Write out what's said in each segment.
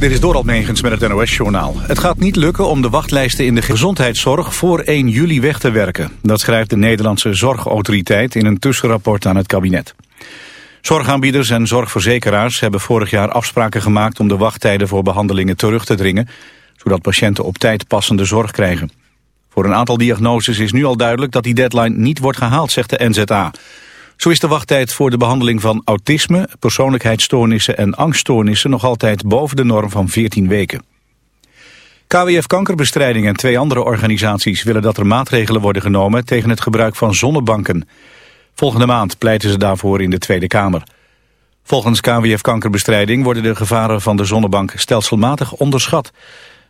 Dit is Dorald Megens met het NOS-journaal. Het gaat niet lukken om de wachtlijsten in de gezondheidszorg voor 1 juli weg te werken. Dat schrijft de Nederlandse Zorgautoriteit in een tussenrapport aan het kabinet. Zorgaanbieders en zorgverzekeraars hebben vorig jaar afspraken gemaakt... om de wachttijden voor behandelingen terug te dringen... zodat patiënten op tijd passende zorg krijgen. Voor een aantal diagnoses is nu al duidelijk dat die deadline niet wordt gehaald, zegt de NZA... Zo is de wachttijd voor de behandeling van autisme, persoonlijkheidsstoornissen en angststoornissen nog altijd boven de norm van 14 weken. KWF Kankerbestrijding en twee andere organisaties willen dat er maatregelen worden genomen tegen het gebruik van zonnebanken. Volgende maand pleiten ze daarvoor in de Tweede Kamer. Volgens KWF Kankerbestrijding worden de gevaren van de zonnebank stelselmatig onderschat.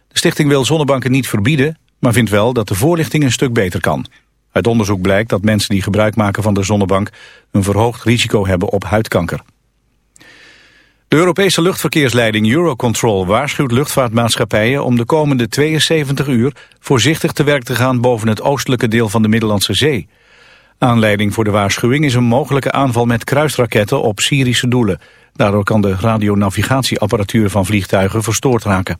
De stichting wil zonnebanken niet verbieden, maar vindt wel dat de voorlichting een stuk beter kan. Uit onderzoek blijkt dat mensen die gebruik maken van de zonnebank een verhoogd risico hebben op huidkanker. De Europese luchtverkeersleiding Eurocontrol waarschuwt luchtvaartmaatschappijen om de komende 72 uur voorzichtig te werk te gaan boven het oostelijke deel van de Middellandse Zee. Aanleiding voor de waarschuwing is een mogelijke aanval met kruisraketten op Syrische doelen. Daardoor kan de radionavigatieapparatuur van vliegtuigen verstoord raken.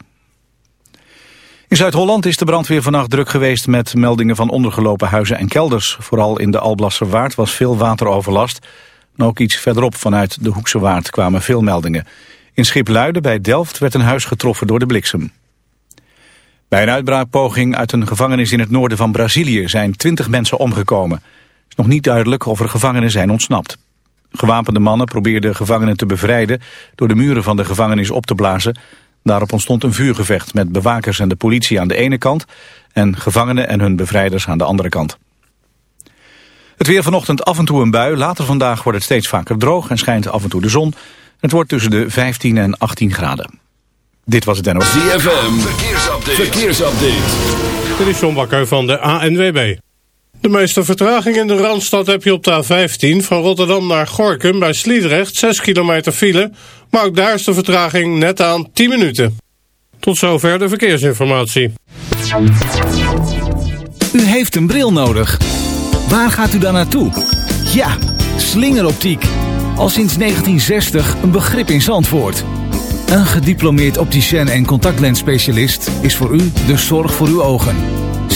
In Zuid-Holland is de brandweer vannacht druk geweest met meldingen van ondergelopen huizen en kelders. Vooral in de Alblasserwaard was veel wateroverlast. En ook iets verderop vanuit de Hoekse Waard kwamen veel meldingen. In Schipluiden bij Delft werd een huis getroffen door de bliksem. Bij een uitbraakpoging uit een gevangenis in het noorden van Brazilië zijn twintig mensen omgekomen. Het is nog niet duidelijk of er gevangenen zijn ontsnapt. Gewapende mannen probeerden gevangenen te bevrijden door de muren van de gevangenis op te blazen. Daarop ontstond een vuurgevecht met bewakers en de politie aan de ene kant... en gevangenen en hun bevrijders aan de andere kant. Het weer vanochtend af en toe een bui. Later vandaag wordt het steeds vaker droog en schijnt af en toe de zon. Het wordt tussen de 15 en 18 graden. Dit was het NOS. ZFM, verkeersupdate. verkeersupdate. Dit is John Bakker van de ANWB. De meeste vertraging in de Randstad heb je op de A15 van Rotterdam naar Gorkum bij Sliedrecht 6 kilometer file, maar ook daar is de vertraging net aan 10 minuten. Tot zover de verkeersinformatie. U heeft een bril nodig. Waar gaat u dan naartoe? Ja, slingeroptiek. Al sinds 1960 een begrip in Zandvoort. Een gediplomeerd opticien en contactlensspecialist is voor u de zorg voor uw ogen.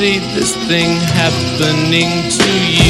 Foresee this thing happening to you.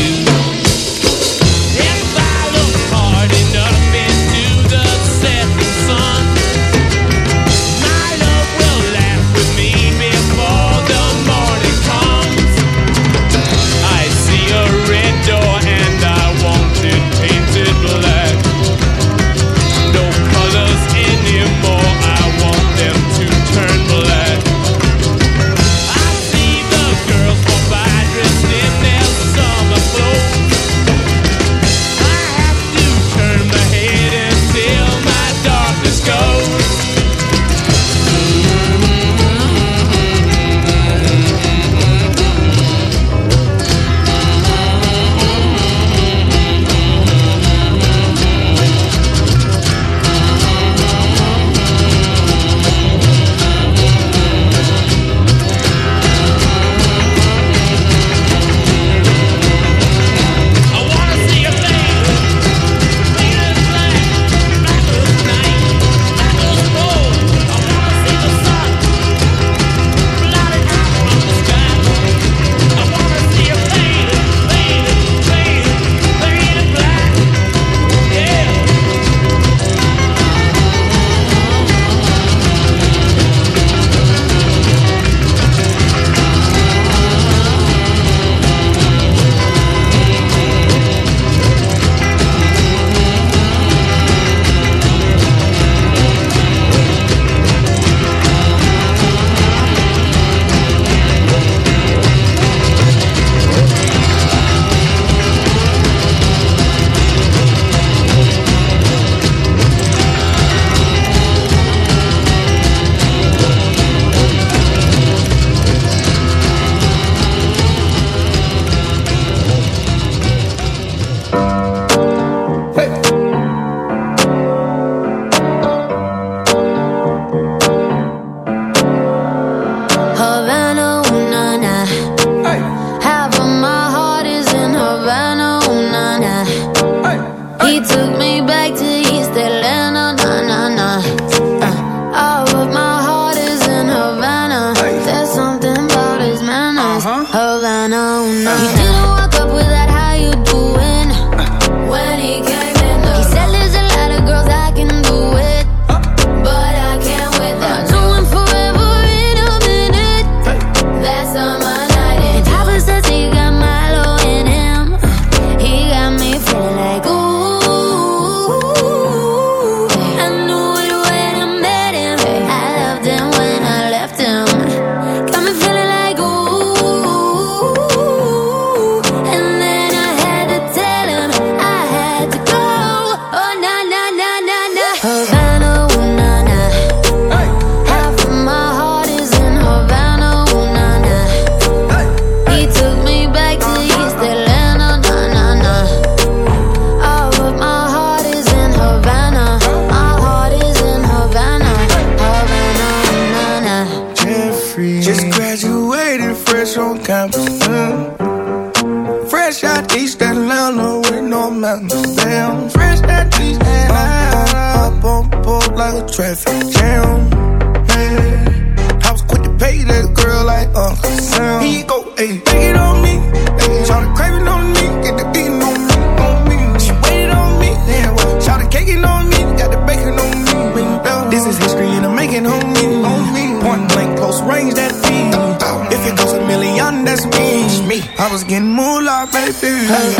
hey.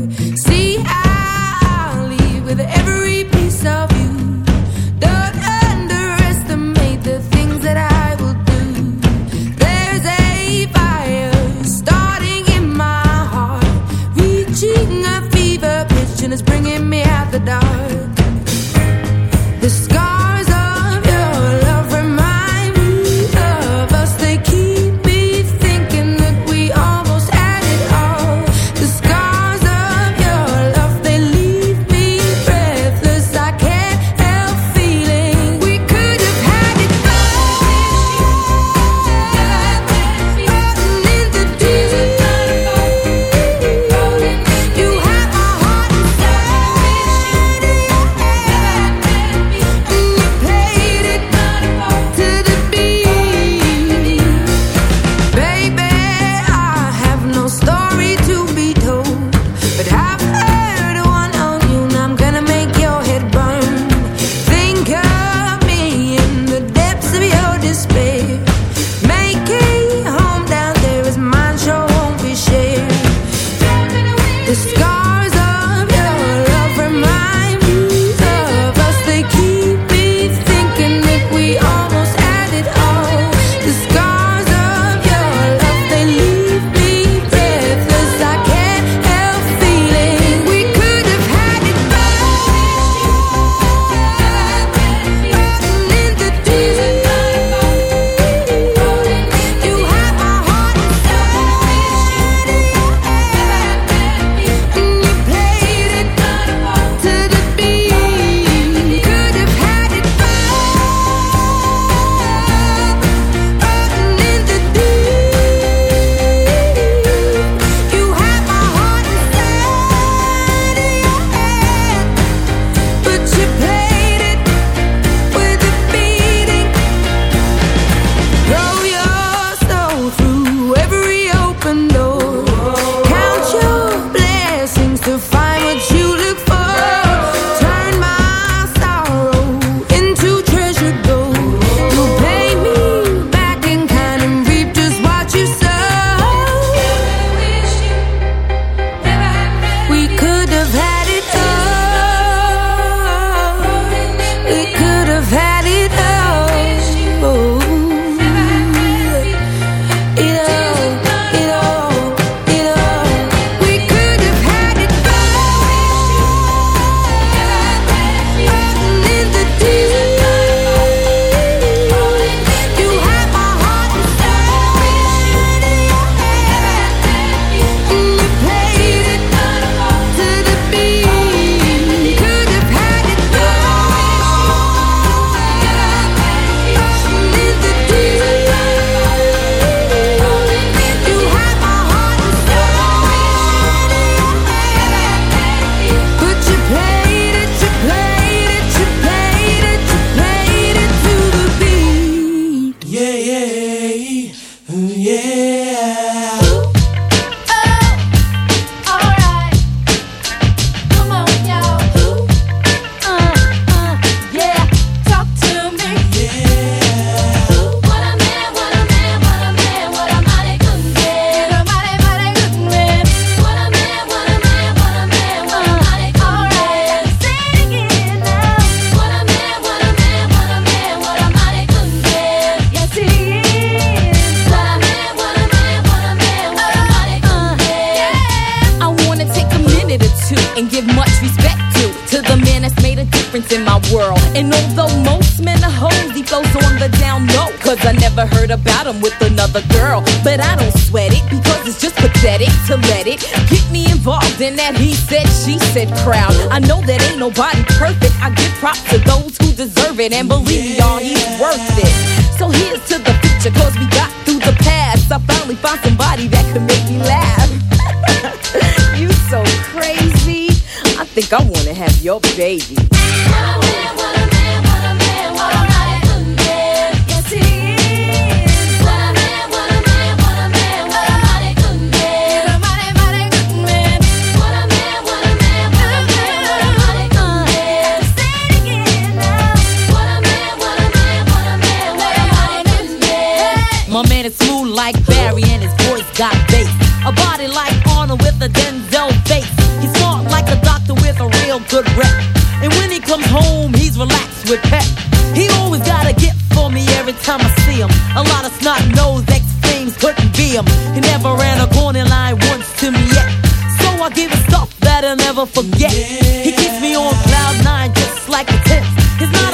But I don't sweat it because it's just pathetic to let it get me involved in that he said, she said crowd. I know that ain't nobody perfect. I give props to those who deserve it. And believe me, y'all.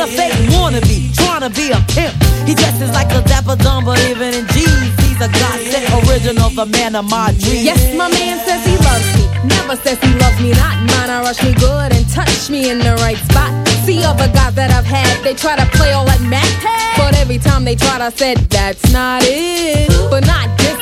A fake wannabe, trying to be a pimp. He dresses like a dapper dumb, but even in jeans, he's a godsend original, the man of my dreams. Yes, my man says he loves me. Never says he loves me not. Mine, I rush me good and touch me in the right spot. See other guys that I've had, they try to play all that Mac. But every time they tried, I said, that's not it. But not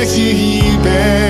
with je here.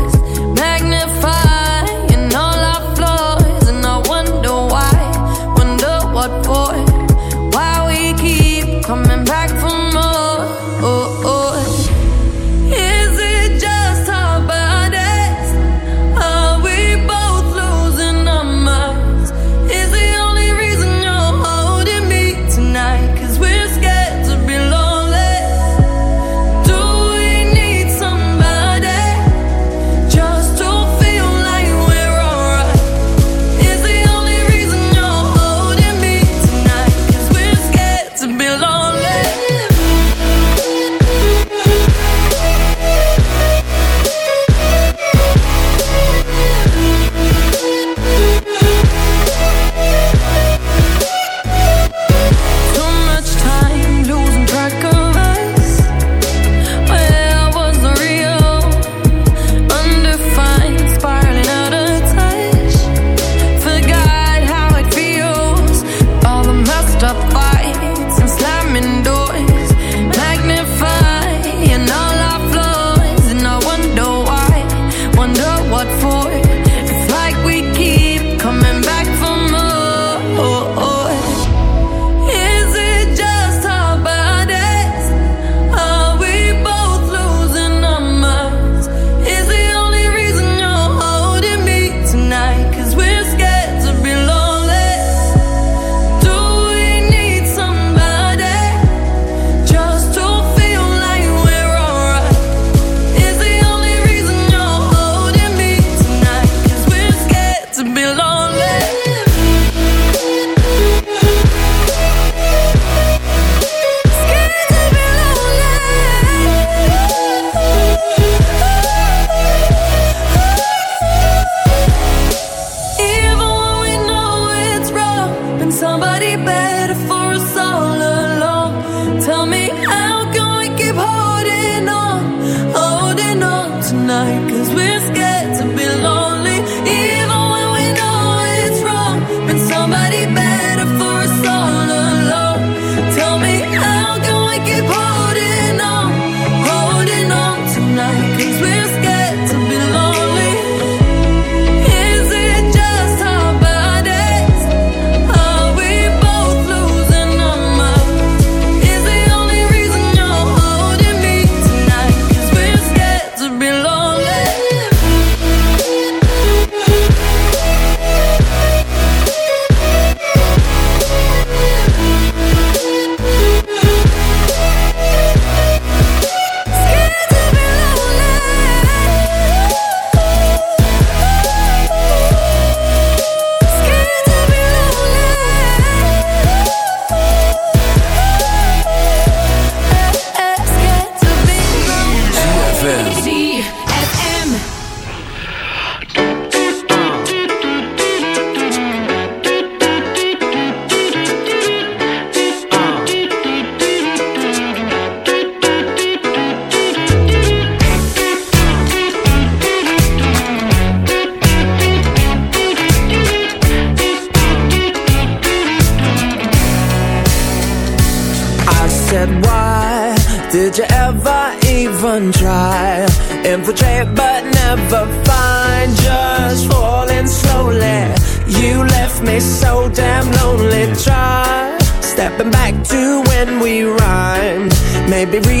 baby,